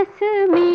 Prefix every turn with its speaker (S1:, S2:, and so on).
S1: लगे